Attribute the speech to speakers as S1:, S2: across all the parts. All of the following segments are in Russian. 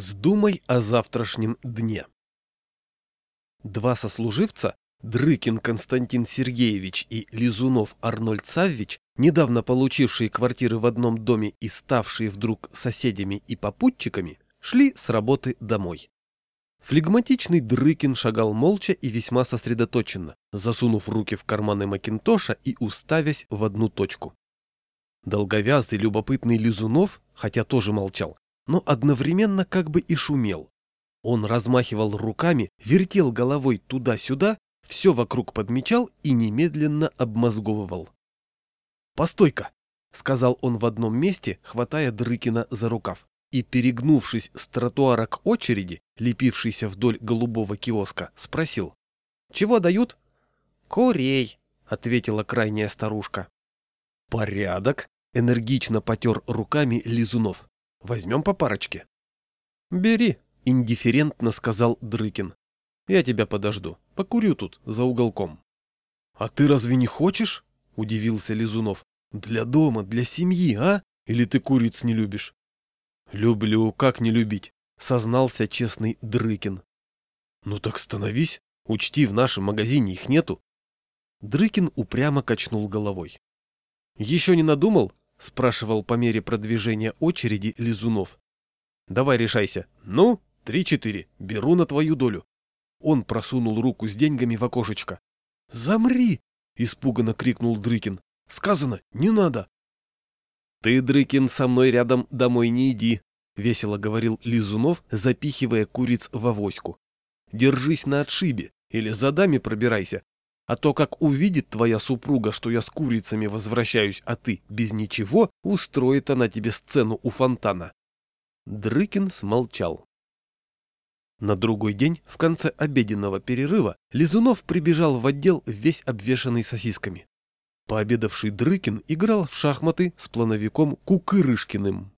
S1: С думой о завтрашнем дне. Два сослуживца, Дрыкин Константин Сергеевич и Лизунов Арнольд Саввич, недавно получившие квартиры в одном доме и ставшие вдруг соседями и попутчиками, шли с работы домой. Флегматичный Дрыкин шагал молча и весьма сосредоточенно, засунув руки в карманы Макинтоша и уставясь в одну точку. Долговязый любопытный Лизунов, хотя тоже молчал, но одновременно как бы и шумел. Он размахивал руками, вертел головой туда-сюда, все вокруг подмечал и немедленно обмозговывал. «Постой-ка!» — сказал он в одном месте, хватая Дрыкина за рукав, и, перегнувшись с тротуара к очереди, лепившейся вдоль голубого киоска, спросил. «Чего дают?» «Курей», — ответила крайняя старушка. «Порядок!» — энергично потер руками Лизунов. Возьмем по парочке. Бери, индифферентно сказал Дрыкин. Я тебя подожду. Покурю тут, за уголком. А ты разве не хочешь? Удивился Лизунов. Для дома, для семьи, а? Или ты куриц не любишь? Люблю, как не любить, сознался честный Дрыкин. Ну так становись, учти, в нашем магазине их нету. Дрыкин упрямо качнул головой. Еще не надумал? — спрашивал по мере продвижения очереди Лизунов. «Давай решайся. Ну, три-четыре. Беру на твою долю». Он просунул руку с деньгами в окошечко. «Замри!» — испуганно крикнул Дрыкин. «Сказано, не надо!» «Ты, Дрыкин, со мной рядом домой не иди», — весело говорил Лизунов, запихивая куриц в авоську. «Держись на отшибе или за дами пробирайся, а то, как увидит твоя супруга, что я с курицами возвращаюсь, а ты без ничего, устроит она тебе сцену у фонтана. Дрыкин смолчал. На другой день, в конце обеденного перерыва, Лизунов прибежал в отдел весь обвешанный сосисками. Пообедавший Дрыкин играл в шахматы с плановиком Кукырышкиным.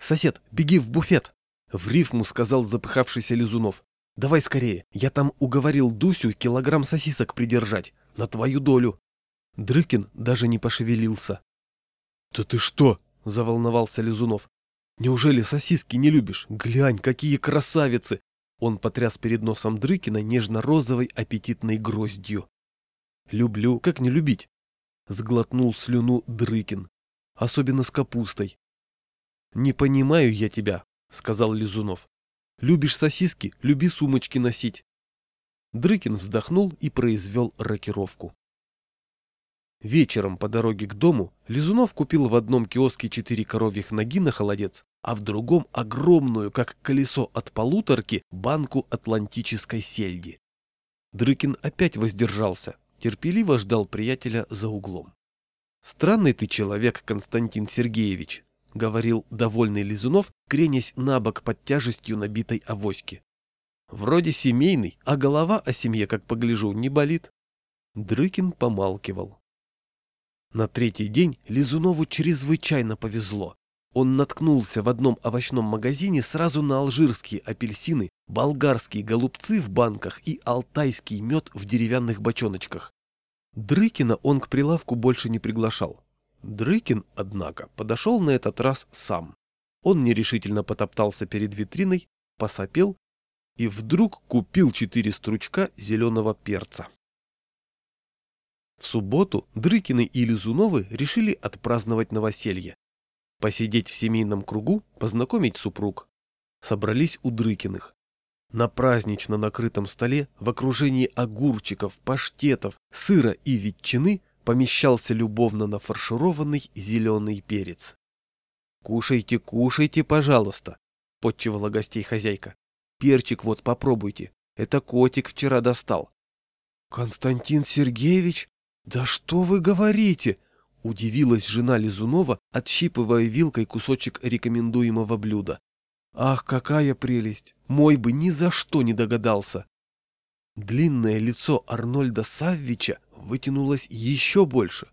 S1: «Сосед, беги в буфет!» — в рифму сказал запыхавшийся Лизунов. Давай скорее, я там уговорил Дусю килограмм сосисок придержать, на твою долю. Дрыкин даже не пошевелился. — Да ты что? — заволновался Лизунов. — Неужели сосиски не любишь? Глянь, какие красавицы! Он потряс перед носом Дрыкина нежно-розовой аппетитной гроздью. — Люблю, как не любить? — сглотнул слюну Дрыкин. — Особенно с капустой. — Не понимаю я тебя, — сказал Лизунов. Любишь сосиски, люби сумочки носить. Дрыкин вздохнул и произвел рокировку. Вечером по дороге к дому Лизунов купил в одном киоске четыре коровьих ноги на холодец, а в другом огромную, как колесо от полуторки, банку атлантической сельди. Дрыкин опять воздержался, терпеливо ждал приятеля за углом. «Странный ты человек, Константин Сергеевич», — говорил довольный Лизунов, кренясь на бок под тяжестью набитой авоськи. «Вроде семейный, а голова о семье, как погляжу, не болит». Дрыкин помалкивал. На третий день Лизунову чрезвычайно повезло. Он наткнулся в одном овощном магазине сразу на алжирские апельсины, болгарские голубцы в банках и алтайский мед в деревянных бочоночках. Дрыкина он к прилавку больше не приглашал. Дрыкин, однако, подошел на этот раз сам. Он нерешительно потоптался перед витриной, посопел и вдруг купил четыре стручка зеленого перца. В субботу Дрыкины и Лизуновы решили отпраздновать новоселье. Посидеть в семейном кругу, познакомить супруг. Собрались у Дрыкиных. На празднично накрытом столе в окружении огурчиков, паштетов, сыра и ветчины помещался любовно нафаршированный зеленый перец. «Кушайте, кушайте, пожалуйста», — подчевала гостей хозяйка. «Перчик вот попробуйте, это котик вчера достал». «Константин Сергеевич, да что вы говорите?» — удивилась жена Лизунова, отщипывая вилкой кусочек рекомендуемого блюда. «Ах, какая прелесть! Мой бы ни за что не догадался!» Длинное лицо Арнольда Саввича вытянулось еще больше.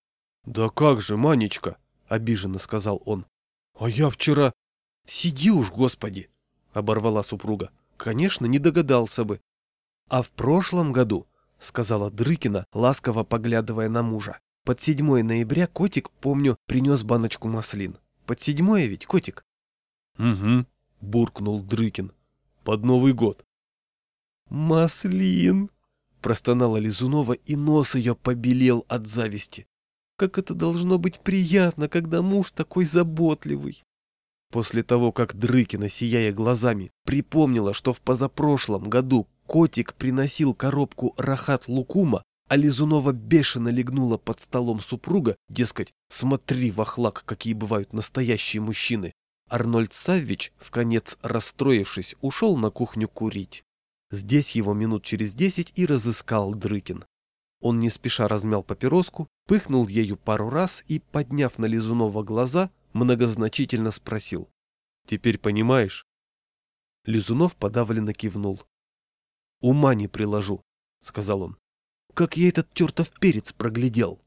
S1: — Да как же, Манечка, — обиженно сказал он. — А я вчера... — Сиди уж, господи, — оборвала супруга. — Конечно, не догадался бы. — А в прошлом году, — сказала Дрыкина, ласково поглядывая на мужа, — под 7 ноября котик, помню, принес баночку маслин. Под седьмое ведь, котик? — Угу, —— буркнул Дрыкин. «Под Новый год». «Маслин!» — простонала Лизунова, и нос ее побелел от зависти. «Как это должно быть приятно, когда муж такой заботливый!» После того, как Дрыкина, сияя глазами, припомнила, что в позапрошлом году котик приносил коробку рахат лукума, а Лизунова бешено легнула под столом супруга, дескать, смотри, вахлак, какие бывают настоящие мужчины. Арнольд Саввич, в конец расстроившись, ушел на кухню курить. Здесь его минут через десять и разыскал Дрыкин. Он не спеша размял папироску, пыхнул ею пару раз и, подняв на Лизунова глаза, многозначительно спросил. «Теперь понимаешь?» Лизунов подавленно кивнул. «Ума не приложу», — сказал он. «Как я этот тертов перец проглядел!»